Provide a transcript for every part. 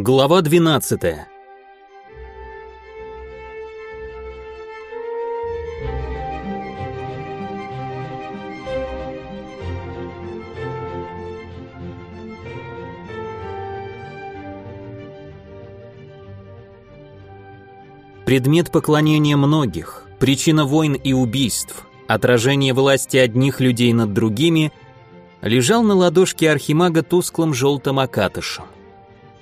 Глава 12. Предмет поклонения многих, причина войн и убийств, отражение власти одних людей над другими, лежал на ладошке архимага тусклым желтым окатышем.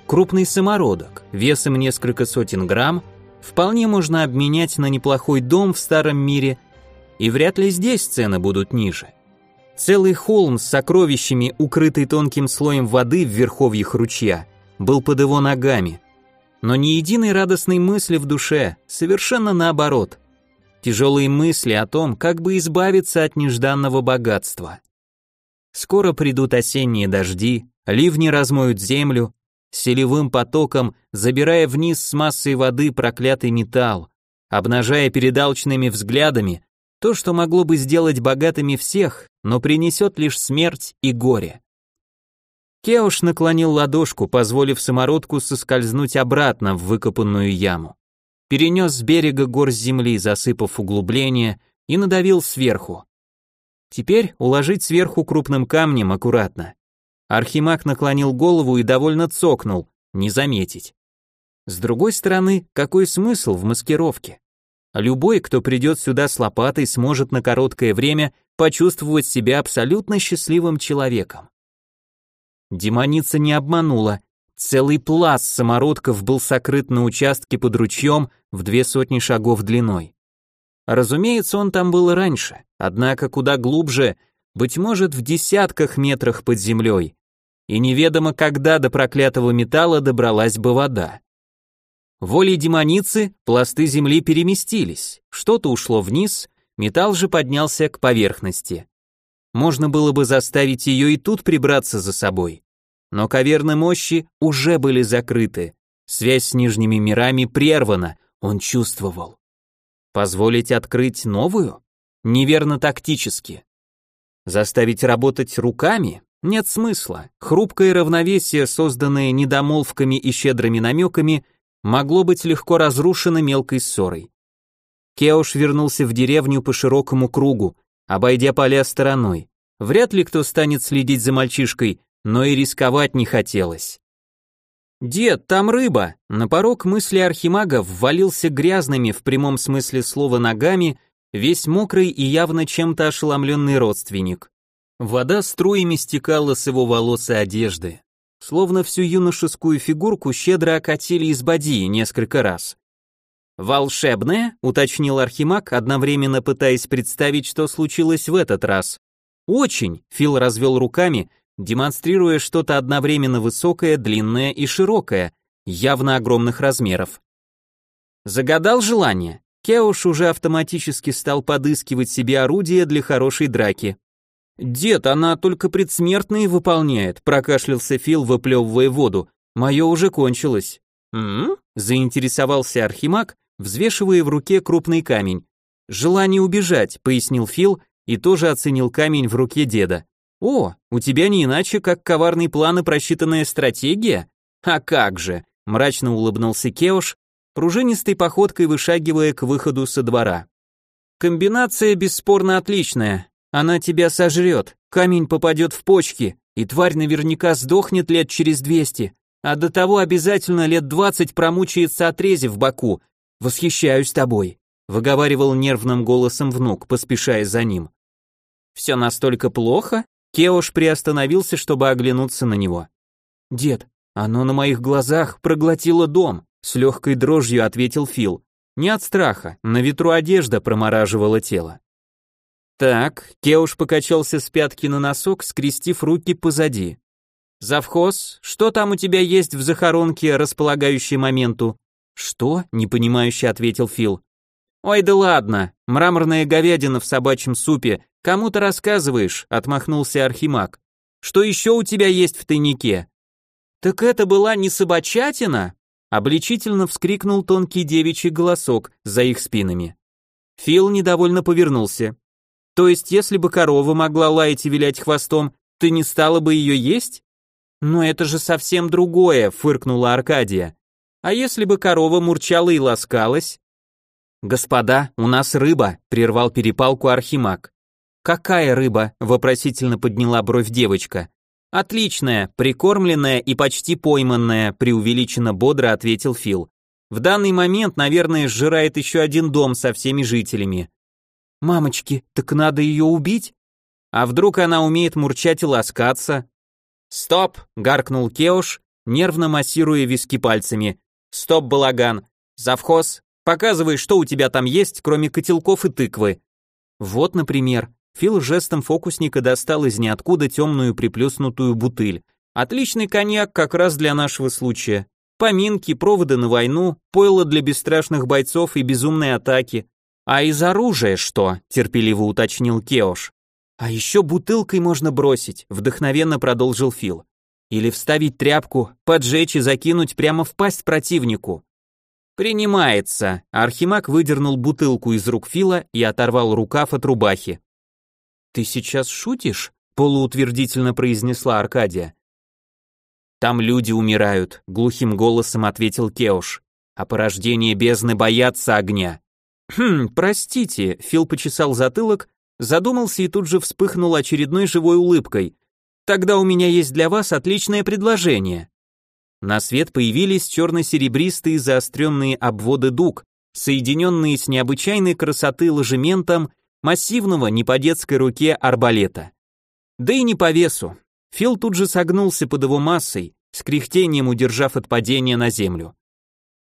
Крупный самородок, весом несколько сотен грамм, вполне можно обменять на неплохой дом в старом мире, и вряд ли здесь цены будут ниже. Целый холм с сокровищами, укрытый тонким слоем воды в верховьях ручья, был под его ногами. Но ни единой радостной мысли в душе, совершенно наоборот. Тяжелые мысли о том, как бы избавиться от нежданного богатства. Скоро придут осенние дожди, ливни размоют землю, селевым потоком, забирая вниз с массой воды проклятый металл, обнажая перед алчными взглядами то, что могло бы сделать богатыми всех, но принесет лишь смерть и горе. Кеуш наклонил ладошку, позволив самородку соскользнуть обратно в выкопанную яму. Перенес с берега гор земли, засыпав углубление, и надавил сверху. Теперь уложить сверху крупным камнем аккуратно. Архимаг наклонил голову и довольно цокнул, не заметить. С другой стороны, какой смысл в маскировке? Любой, кто придет сюда с лопатой, сможет на короткое время почувствовать себя абсолютно счастливым человеком. Демоница не обманула. Целый пласт самородков был сокрыт на участке под ручьем в две сотни шагов длиной. Разумеется, он там был раньше, однако куда глубже, быть может, в десятках метрах под землей, и неведомо когда до проклятого металла добралась бы вода. Волей демоницы пласты земли переместились, что-то ушло вниз, металл же поднялся к поверхности. Можно было бы заставить ее и тут прибраться за собой. Но каверны мощи уже были закрыты, связь с нижними мирами прервана, он чувствовал. Позволить открыть новую? Неверно тактически. Заставить работать руками? Нет смысла. Хрупкое равновесие, созданное недомолвками и щедрыми намеками, могло быть легко разрушено мелкой ссорой. Кеош вернулся в деревню по широкому кругу, обойдя поля стороной. Вряд ли кто станет следить за мальчишкой, но и рисковать не хотелось. «Дед, там рыба!» На порог мысли архимага ввалился грязными в прямом смысле слова ногами, весь мокрый и явно чем-то ошеломленный родственник. Вода струями стекала с его волос и одежды. Словно всю юношескую фигурку щедро окатили из бадьи несколько раз. «Волшебная?» — уточнил Архимаг, одновременно пытаясь представить, что случилось в этот раз. «Очень!» — Фил развел руками, демонстрируя что-то одновременно высокое, длинное и широкое, явно огромных размеров. Загадал желание. Кеуш уже автоматически стал подыскивать себе орудие для хорошей драки. «Дед, она только предсмертные выполняет», прокашлялся Фил, выплевывая воду. «Мое уже кончилось». «М?», заинтересовался Архимаг, взвешивая в руке крупный камень. «Желание убежать», — пояснил Фил и тоже оценил камень в руке деда. «О, у тебя не иначе, как коварный план и просчитанная стратегия?» «А как же», — мрачно улыбнулся Кеош, пружинистой походкой вышагивая к выходу со двора. «Комбинация бесспорно отличная, она тебя сожрет, камень попадет в почки, и тварь наверняка сдохнет лет через двести, а до того обязательно лет двадцать промучается отрези в боку. Восхищаюсь тобой», — выговаривал нервным голосом внук, поспешая за ним. «Все настолько плохо?» Кеош приостановился, чтобы оглянуться на него. «Дед, оно на моих глазах проглотило дом», — с легкой дрожью ответил Фил. Не от страха, на ветру одежда промораживала тело. Так, Кеуш покачался с пятки на носок, скрестив руки позади. Завхоз, что там у тебя есть в захоронке, располагающей моменту? Что? непонимающе ответил Фил. Ой, да ладно, мраморная говядина в собачьем супе. Кому ты рассказываешь? отмахнулся Архимаг. Что еще у тебя есть в тайнике? Так это была не собачатина? Обличительно вскрикнул тонкий девичий голосок за их спинами. Фил недовольно повернулся. То есть, если бы корова могла лаять и вилять хвостом, ты не стала бы ее есть? Но это же совсем другое, фыркнула Аркадия. А если бы корова мурчала и ласкалась? Господа, у нас рыба, прервал перепалку Архимаг. Какая рыба? вопросительно подняла бровь девочка. Отличная, прикормленная и почти пойманная, преувеличенно бодро ответил Фил. В данный момент, наверное, сжирает еще один дом со всеми жителями. Мамочки, так надо ее убить? А вдруг она умеет мурчать и ласкаться? Стоп, гаркнул Кеуш, нервно массируя виски пальцами. Стоп, балаган. Завхоз, показывай, что у тебя там есть, кроме котелков и тыквы. Вот, например, Фил жестом фокусника достал из ниоткуда темную приплюснутую бутыль. Отличный коньяк как раз для нашего случая. Поминки, проводы на войну, пойло для бесстрашных бойцов и безумной атаки. А из оружия что? терпеливо уточнил Кеош. А еще бутылкой можно бросить, вдохновенно продолжил Фил. Или вставить тряпку, поджечь и закинуть прямо в пасть противнику. Принимается. Архимаг выдернул бутылку из рук Фила и оторвал рукав от рубахи. Ты сейчас шутишь? полуутвердительно произнесла Аркадия. Там люди умирают, глухим голосом ответил Кеош. А порождение бездны боятся огня. Хм, простите, Фил почесал затылок, задумался и тут же вспыхнул очередной живой улыбкой. Тогда у меня есть для вас отличное предложение. На свет появились черно-серебристые заостренные обводы дуг, соединенные с необычайной красоты ложементом массивного не по детской руке арбалета. Да и не по весу. Фил тут же согнулся под его массой, с кряхтением удержав от падения на землю.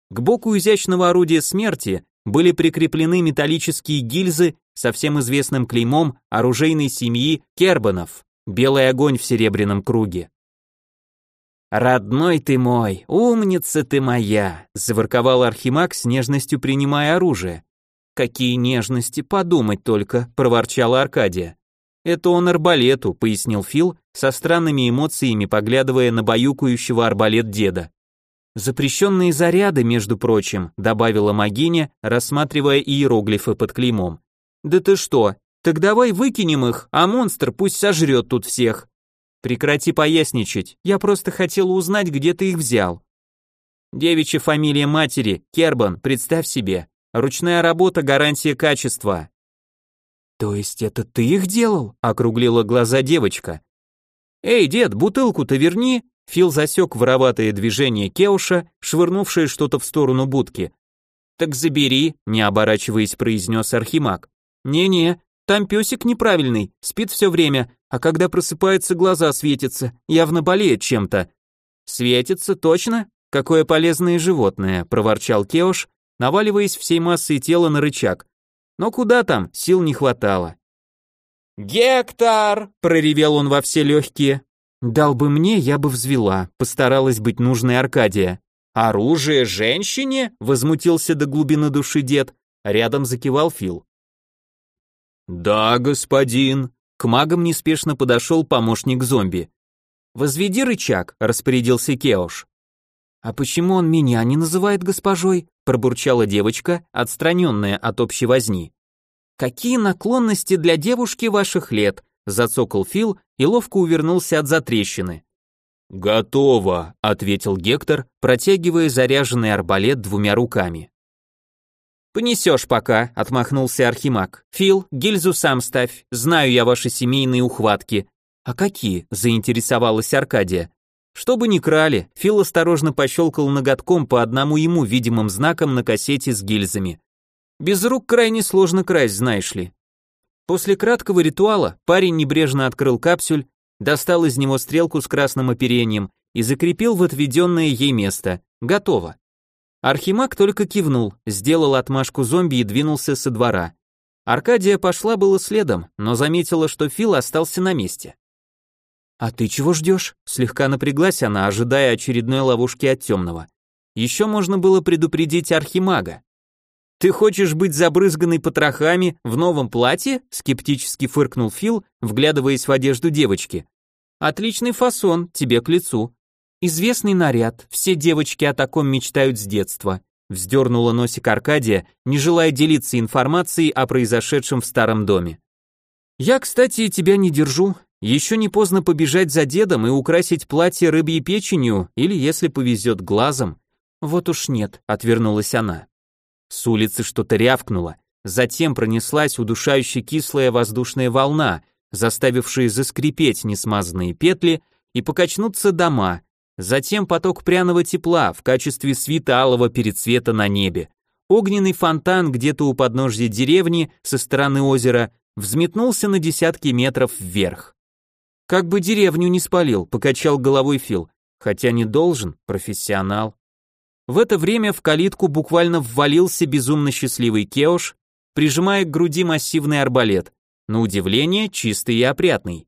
К боку изящного орудия смерти были прикреплены металлические гильзы со всем известным клеймом оружейной семьи Кербанов, белый огонь в серебряном круге. «Родной ты мой, умница ты моя!» — заворковал Архимаг с нежностью принимая оружие. «Какие нежности, подумать только!» — проворчала Аркадия. «Это он арбалету», — пояснил Фил, со странными эмоциями поглядывая на баюкающего арбалет деда. «Запрещенные заряды, между прочим», — добавила Магиня, рассматривая иероглифы под клеймом. «Да ты что? Так давай выкинем их, а монстр пусть сожрет тут всех». «Прекрати поясничать, я просто хотела узнать, где ты их взял». «Девичья фамилия матери, Кербан, представь себе. Ручная работа – гарантия качества». «То есть это ты их делал?» – округлила глаза девочка. «Эй, дед, бутылку-то верни!» Фил засек вороватое движение Кеуша, швырнувшее что-то в сторону будки. «Так забери», — не оборачиваясь, произнес Архимаг. «Не-не, там песик неправильный, спит все время, а когда просыпается, глаза светятся, явно болеет чем-то». «Светится, точно? Какое полезное животное», — проворчал Кеуш, наваливаясь всей массой тела на рычаг. Но куда там, сил не хватало. «Гектор!» — проревел он во все легкие. «Дал бы мне, я бы взвела», — постаралась быть нужной Аркадия. «Оружие женщине?» — возмутился до глубины души дед. Рядом закивал Фил. «Да, господин», — к магам неспешно подошел помощник зомби. «Возведи рычаг», — распорядился Кеош. «А почему он меня не называет госпожой?» — пробурчала девочка, отстраненная от общей возни. «Какие наклонности для девушки ваших лет?» — зацокал Фил и ловко увернулся от затрещины. «Готово», — ответил Гектор, протягивая заряженный арбалет двумя руками. «Понесешь пока», — отмахнулся Архимаг. «Фил, гильзу сам ставь, знаю я ваши семейные ухватки». «А какие?» — заинтересовалась Аркадия. «Чтобы не крали», Фил осторожно пощелкал ноготком по одному ему видимым знакам на кассете с гильзами. Без рук крайне сложно красть, знаешь ли. После краткого ритуала парень небрежно открыл капсюль, достал из него стрелку с красным оперением и закрепил в отведенное ей место. Готово. Архимаг только кивнул, сделал отмашку зомби и двинулся со двора. Аркадия пошла было следом, но заметила, что Фил остался на месте. «А ты чего ждешь?» Слегка напряглась она, ожидая очередной ловушки от темного. Еще можно было предупредить Архимага. «Ты хочешь быть забрызганной потрохами в новом платье?» скептически фыркнул Фил, вглядываясь в одежду девочки. «Отличный фасон, тебе к лицу. Известный наряд, все девочки о таком мечтают с детства», вздернула носик Аркадия, не желая делиться информацией о произошедшем в старом доме. «Я, кстати, тебя не держу. Еще не поздно побежать за дедом и украсить платье рыбьей печенью или, если повезет, глазом. Вот уж нет, отвернулась она. С улицы что-то рявкнуло, затем пронеслась удушающе кислая воздушная волна, заставившая заскрипеть несмазанные петли и покачнуться дома, затем поток пряного тепла в качестве свита алого перецвета на небе. Огненный фонтан где-то у подножья деревни со стороны озера взметнулся на десятки метров вверх. Как бы деревню не спалил, покачал головой Фил, хотя не должен, профессионал. В это время в калитку буквально ввалился безумно счастливый Кеош, прижимая к груди массивный арбалет, на удивление чистый и опрятный.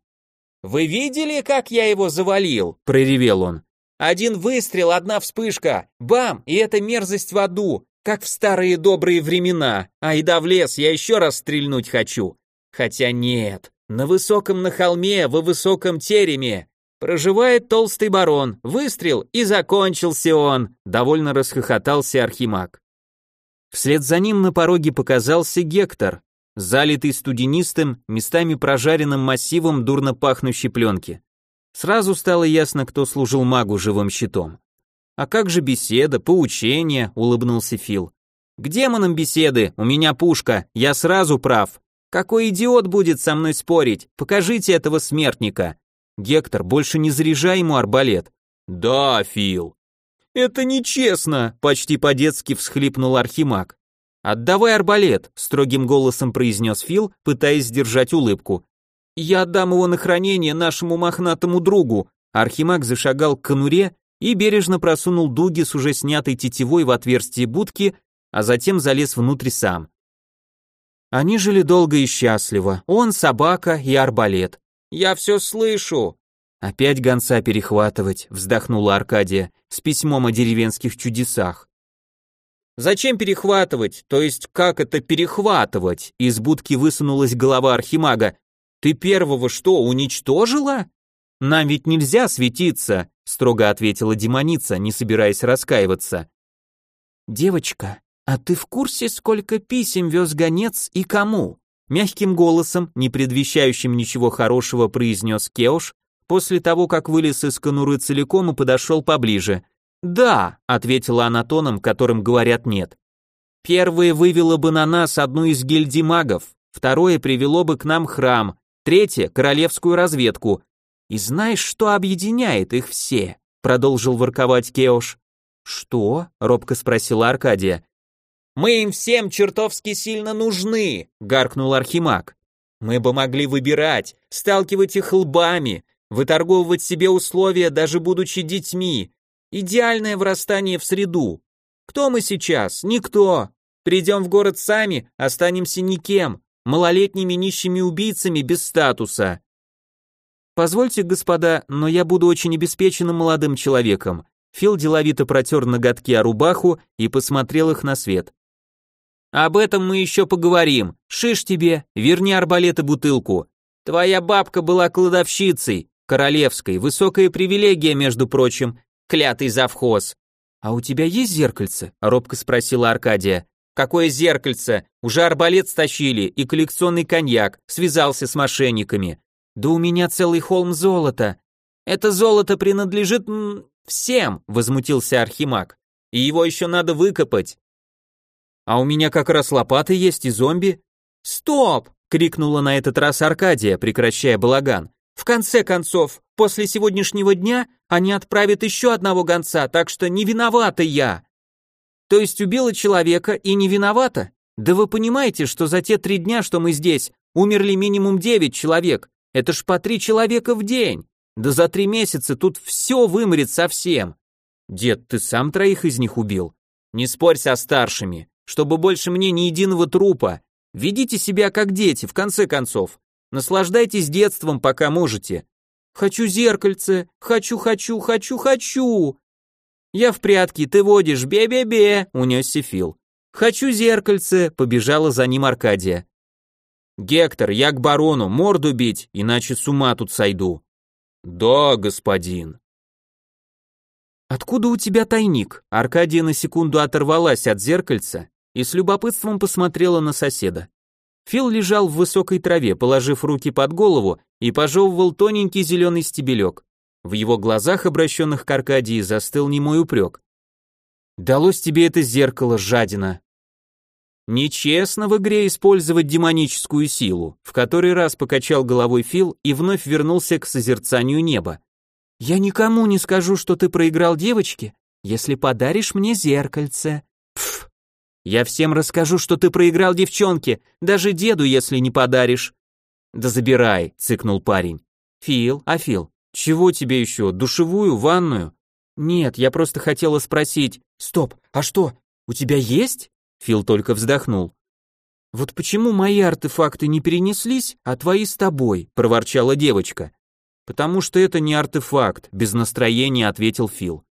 «Вы видели, как я его завалил?» – проревел он. «Один выстрел, одна вспышка, бам, и эта мерзость в аду, как в старые добрые времена, а и да в лес, я еще раз стрельнуть хочу. Хотя нет, на высоком на холме, во высоком тереме, проживает толстый барон, выстрел, и закончился он, довольно расхохотался Архимаг. Вслед за ним на пороге показался Гектор, залитый студенистым, местами прожаренным массивом дурно пахнущей пленки. Сразу стало ясно, кто служил магу живым щитом. «А как же беседа, поучение?» — улыбнулся Фил. «К демонам беседы, у меня пушка, я сразу прав. Какой идиот будет со мной спорить? Покажите этого смертника!» «Гектор, больше не заряжай ему арбалет». «Да, Фил». «Это нечестно!» — почти по-детски всхлипнул Архимаг. «Отдавай арбалет», — строгим голосом произнес Фил, пытаясь сдержать улыбку. «Я отдам его на хранение нашему мохнатому другу». Архимаг зашагал к конуре и бережно просунул дуги с уже снятой тетивой в отверстие будки, а затем залез внутрь сам. Они жили долго и счастливо, он, собака и арбалет. «Я все слышу!» «Опять гонца перехватывать», — вздохнула Аркадия, с письмом о деревенских чудесах. Зачем перехватывать? То есть как это перехватывать? Из будки высунулась голова архимага. Ты первого что, уничтожила? Нам ведь нельзя светиться, строго ответила демоница, не собираясь раскаиваться. Девочка, а ты в курсе, сколько писем вез гонец и кому? Мягким голосом, не предвещающим ничего хорошего, произнес Кеош, после того, как вылез из конуры целиком и подошел поближе. «Да», — ответила она тоном, которым говорят «нет». «Первое вывело бы на нас одну из гильдий магов, второе привело бы к нам храм, третье — королевскую разведку. И знаешь, что объединяет их все?» — продолжил ворковать Кеош. «Что?» — робко спросила Аркадия. «Мы им всем чертовски сильно нужны», — гаркнул Архимаг. «Мы бы могли выбирать, сталкивать их лбами, выторговывать себе условия, даже будучи детьми, Идеальное врастание в среду. Кто мы сейчас? Никто. Придем в город сами, останемся никем, малолетними нищими убийцами без статуса. Позвольте, господа, но я буду очень обеспеченным молодым человеком. Фил деловито протер ноготки о рубаху и посмотрел их на свет. Об этом мы еще поговорим. Шиш тебе, верни арбалет и бутылку. Твоя бабка была кладовщицей, королевской, высокая привилегия, между прочим, клятый завхоз. А у тебя есть зеркальце? робко спросила Аркадия. Какое зеркальце? Уже арбалет стащили и коллекционный коньяк, связался с мошенниками. Да у меня целый холм золота. Это золото принадлежит всем, возмутился Архимаг. И его еще надо выкопать. А у меня как раз лопаты есть и зомби. Стоп! крикнула на этот раз Аркадия, прекращая балаган. В конце концов, после сегодняшнего дня они отправят еще одного гонца, так что не виновата я. То есть убила человека и не виновата? Да вы понимаете, что за те три дня, что мы здесь, умерли минимум девять человек. Это ж по три человека в день. Да за три месяца тут все вымрет совсем. Дед, ты сам троих из них убил. Не спорь со старшими, чтобы больше мне ни единого трупа. Ведите себя как дети, в конце концов. Наслаждайтесь детством, пока можете. Хочу зеркальце, хочу, хочу, хочу, хочу. Я в прятки, ты водишь, бе-бе-бе, унесся Фил. Хочу зеркальце, побежала за ним Аркадия. Гектор, я к барону, морду бить, иначе с ума тут сойду. Да, господин. Откуда у тебя тайник? Аркадия на секунду оторвалась от зеркальца и с любопытством посмотрела на соседа. Фил лежал в высокой траве, положив руки под голову и пожевывал тоненький зеленый стебелек. В его глазах, обращенных к Аркадии, застыл немой упрек. «Далось тебе это зеркало, жадина!» Нечестно в игре использовать демоническую силу, в который раз покачал головой Фил и вновь вернулся к созерцанию неба. «Я никому не скажу, что ты проиграл девочке, если подаришь мне зеркальце». Я всем расскажу, что ты проиграл девчонке, даже деду, если не подаришь. Да забирай, цыкнул парень. Фил, а Фил, чего тебе еще, душевую, ванную? Нет, я просто хотела спросить. Стоп, а что, у тебя есть? Фил только вздохнул. Вот почему мои артефакты не перенеслись, а твои с тобой, проворчала девочка. Потому что это не артефакт, без настроения ответил Фил.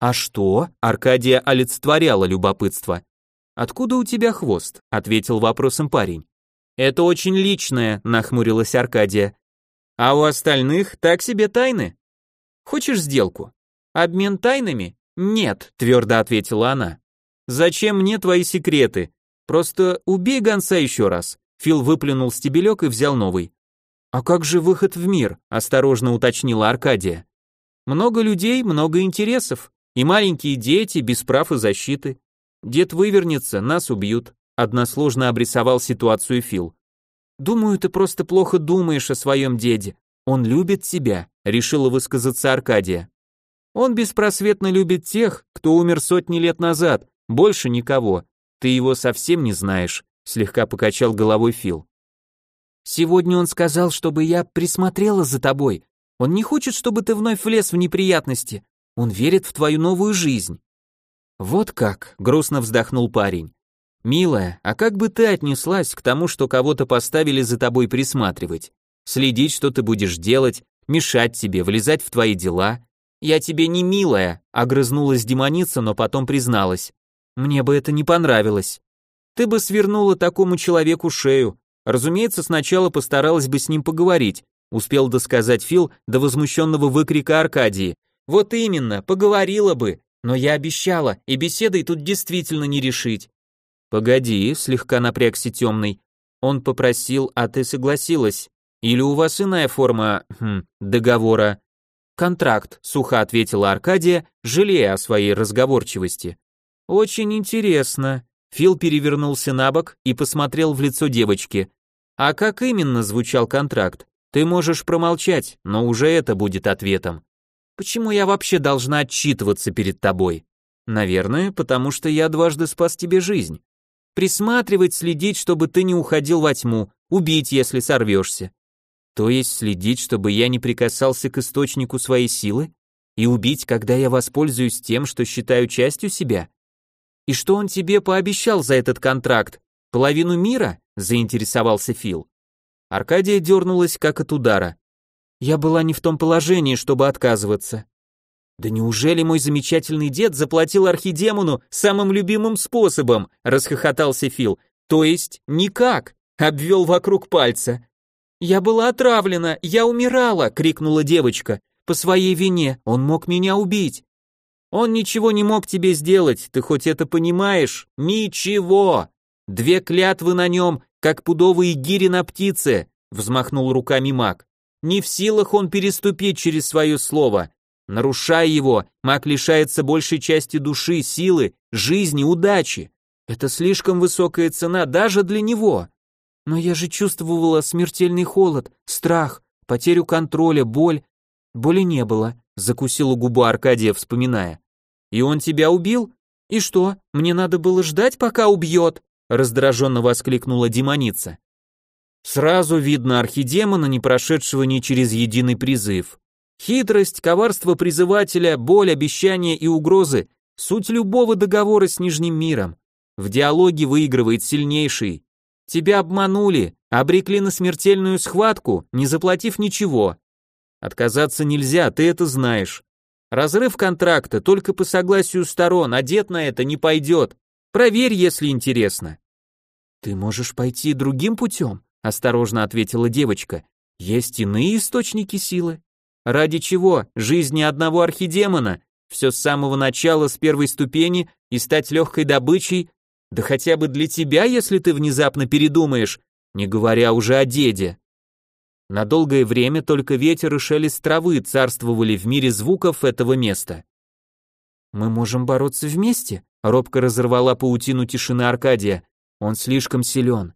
А что? Аркадия олицетворяла любопытство. «Откуда у тебя хвост?» — ответил вопросом парень. «Это очень личное», — нахмурилась Аркадия. «А у остальных так себе тайны?» «Хочешь сделку?» «Обмен тайнами?» «Нет», — твердо ответила она. «Зачем мне твои секреты? Просто убей гонца еще раз». Фил выплюнул стебелек и взял новый. «А как же выход в мир?» – осторожно уточнила Аркадия. «Много людей, много интересов, и маленькие дети без прав и защиты. Дед вывернется, нас убьют, односложно обрисовал ситуацию Фил. Думаю, ты просто плохо думаешь о своем деде. Он любит тебя, решила высказаться Аркадия. Он беспросветно любит тех, кто умер сотни лет назад, больше никого. Ты его совсем не знаешь, слегка покачал головой Фил. Сегодня он сказал, чтобы я присмотрела за тобой. Он не хочет, чтобы ты вновь влез в неприятности. Он верит в твою новую жизнь. «Вот как», — грустно вздохнул парень. «Милая, а как бы ты отнеслась к тому, что кого-то поставили за тобой присматривать? Следить, что ты будешь делать, мешать тебе, влезать в твои дела? Я тебе не милая», — огрызнулась демоница, но потом призналась. «Мне бы это не понравилось. Ты бы свернула такому человеку шею. Разумеется, сначала постаралась бы с ним поговорить», — успел досказать Фил до возмущенного выкрика Аркадии. «Вот именно, поговорила бы, но я обещала, и беседой тут действительно не решить. Погоди, слегка напрягся темный. Он попросил, а ты согласилась. Или у вас иная форма хм, договора? Контракт, сухо ответила Аркадия, жалея о своей разговорчивости. Очень интересно. Фил перевернулся на бок и посмотрел в лицо девочки. А как именно звучал контракт? Ты можешь промолчать, но уже это будет ответом. Почему я вообще должна отчитываться перед тобой? Наверное, потому что я дважды спас тебе жизнь. Присматривать, следить, чтобы ты не уходил во тьму, убить, если сорвешься. То есть следить, чтобы я не прикасался к источнику своей силы? И убить, когда я воспользуюсь тем, что считаю частью себя? И что он тебе пообещал за этот контракт? Половину мира? Заинтересовался Фил. Аркадия дернулась, как от удара. Я была не в том положении, чтобы отказываться. Да неужели мой замечательный дед заплатил архидемону самым любимым способом? расхохотался Фил. То есть никак, обвел вокруг пальца. Я была отравлена, я умирала, крикнула девочка. По своей вине, он мог меня убить. Он ничего не мог тебе сделать, ты хоть это понимаешь? Ничего. Две клятвы на нем, как пудовые гири на птице, взмахнул руками маг. Не в силах он переступить через свое слово. Нарушая его, маг лишается большей части души, силы, жизни, удачи. Это слишком высокая цена даже для него. Но я же чувствовала смертельный холод, страх, потерю контроля, боль. Боли не было, закусила губу Аркадия, вспоминая. И он тебя убил? И что, мне надо было ждать, пока убьет? раздраженно воскликнула демоница. Сразу видно архидемона, не прошедшего ни через единый призыв. Хитрость, коварство призывателя, боль, обещания и угрозы – суть любого договора с Нижним миром. В диалоге выигрывает сильнейший. Тебя обманули, обрекли на смертельную схватку, не заплатив ничего. Отказаться нельзя, ты это знаешь. Разрыв контракта только по согласию сторон, а дед на это не пойдет. Проверь, если интересно. Ты можешь пойти другим путем, осторожно ответила девочка. Есть иные источники силы. Ради чего? Жизни одного архидемона? Все с самого начала, с первой ступени, и стать легкой добычей? Да хотя бы для тебя, если ты внезапно передумаешь. не говоря уже о деде. На долгое время только ветер и шелест травы царствовали в мире звуков этого места. «Мы можем бороться вместе?» — робко разорвала паутину тишины Аркадия. «Он слишком силен.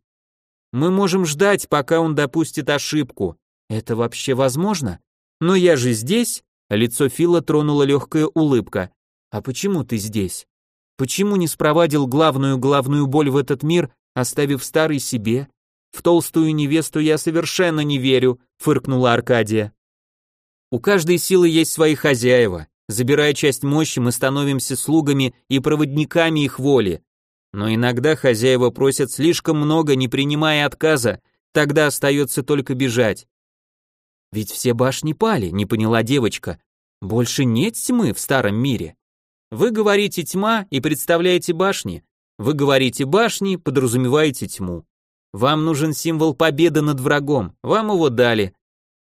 Мы можем ждать, пока он допустит ошибку. Это вообще возможно? Но я же здесь?» Лицо Фила тронула легкая улыбка. «А почему ты здесь? Почему не спровадил главную главную боль в этот мир, оставив старый себе? В толстую невесту я совершенно не верю», — фыркнула Аркадия. «У каждой силы есть свои хозяева. Забирая часть мощи, мы становимся слугами и проводниками их воли. Но иногда хозяева просят слишком много, не принимая отказа, тогда остается только бежать. Ведь все башни пали, не поняла девочка. Больше нет тьмы в старом мире. Вы говорите тьма и представляете башни. Вы говорите башни, подразумеваете тьму. Вам нужен символ победы над врагом, вам его дали.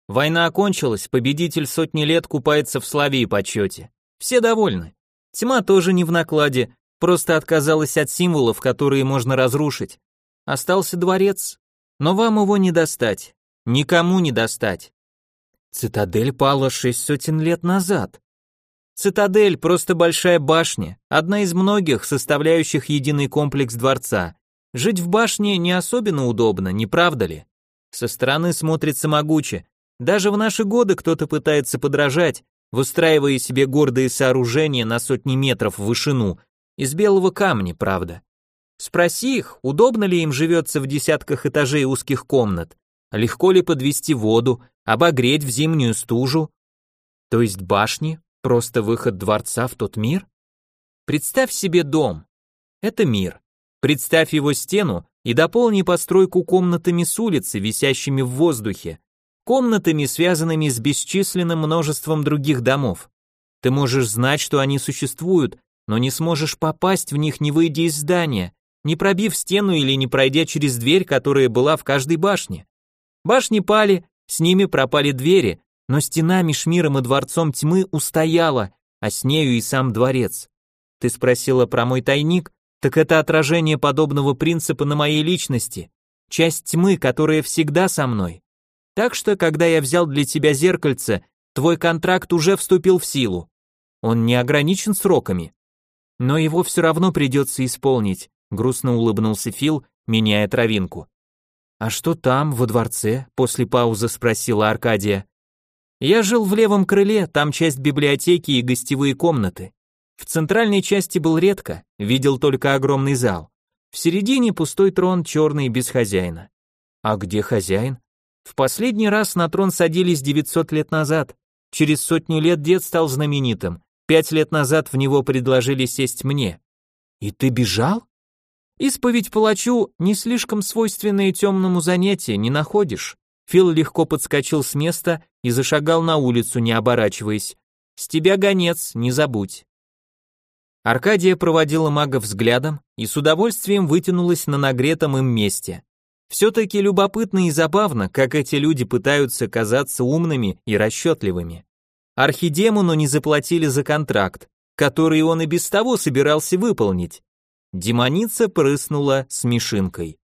Война окончилась, победитель сотни лет купается в славе и почете. Все довольны. Тьма тоже не в накладе, просто отказалась от символов, которые можно разрушить. Остался дворец, но вам его не достать. Никому не достать. Цитадель пала шесть сотен лет назад. Цитадель просто большая башня, одна из многих, составляющих единый комплекс дворца. Жить в башне не особенно удобно, не правда ли? Со стороны смотрится могуче. Даже в наши годы кто-то пытается подражать, выстраивая себе гордые сооружения на сотни метров в вышину, из белого камня, правда. Спроси их, удобно ли им живется в десятках этажей узких комнат, легко ли подвести воду, обогреть в зимнюю стужу. То есть башни — просто выход дворца в тот мир? Представь себе дом. Это мир. Представь его стену и дополни постройку комнатами с улицы, висящими в воздухе, комнатами, связанными с бесчисленным множеством других домов. Ты можешь знать, что они существуют, но не сможешь попасть в них, не выйдя из здания, не пробив стену или не пройдя через дверь, которая была в каждой башне. Башни пали, с ними пропали двери, но стена меж миром и дворцом тьмы устояла, а с нею и сам дворец. Ты спросила про мой тайник, так это отражение подобного принципа на моей личности, часть тьмы, которая всегда со мной. Так что, когда я взял для тебя зеркальце, твой контракт уже вступил в силу. Он не ограничен сроками. Но его все равно придется исполнить, грустно улыбнулся Фил, меняя травинку. А что там, во дворце? После паузы спросила Аркадия. Я жил в левом крыле, там часть библиотеки и гостевые комнаты. В центральной части был редко, видел только огромный зал. В середине пустой трон, черный, без хозяина. А где хозяин? В последний раз на трон садились 900 лет назад. Через сотню лет дед стал знаменитым. Пять лет назад в него предложили сесть мне. И ты бежал? Исповедь палачу не слишком свойственное темному занятие, не находишь? Фил легко подскочил с места и зашагал на улицу, не оборачиваясь. С тебя гонец, не забудь. Аркадия проводила мага взглядом и с удовольствием вытянулась на нагретом им месте. Все-таки любопытно и забавно, как эти люди пытаются казаться умными и расчетливыми. Архидемону не заплатили за контракт, который он и без того собирался выполнить. Демоница прыснула смешинкой.